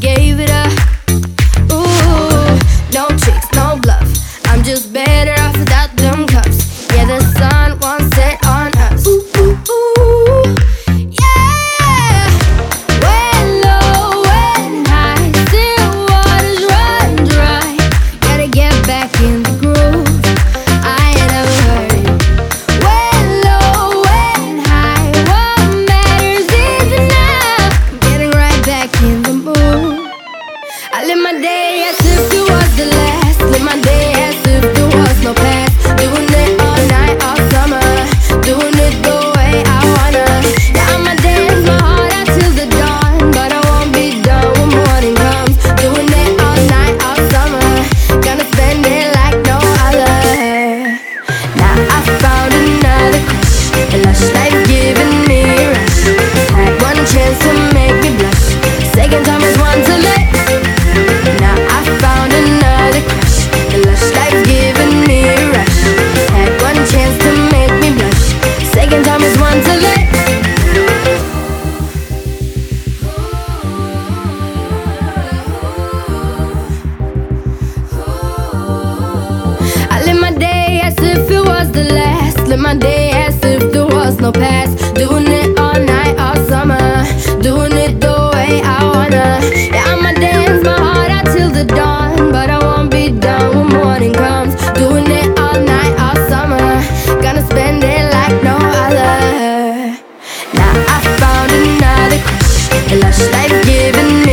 Gave it up. Ooh, no tricks, no bluff. I'm just better. Stay. us no past. Doing it all night, all summer. Doing it the way I wanna. Yeah, I'ma dance my heart out till the dawn. But I won't be done when morning comes. Doing it all night, all summer. Gonna spend it like no other. Now I found another crush. a Lush life giving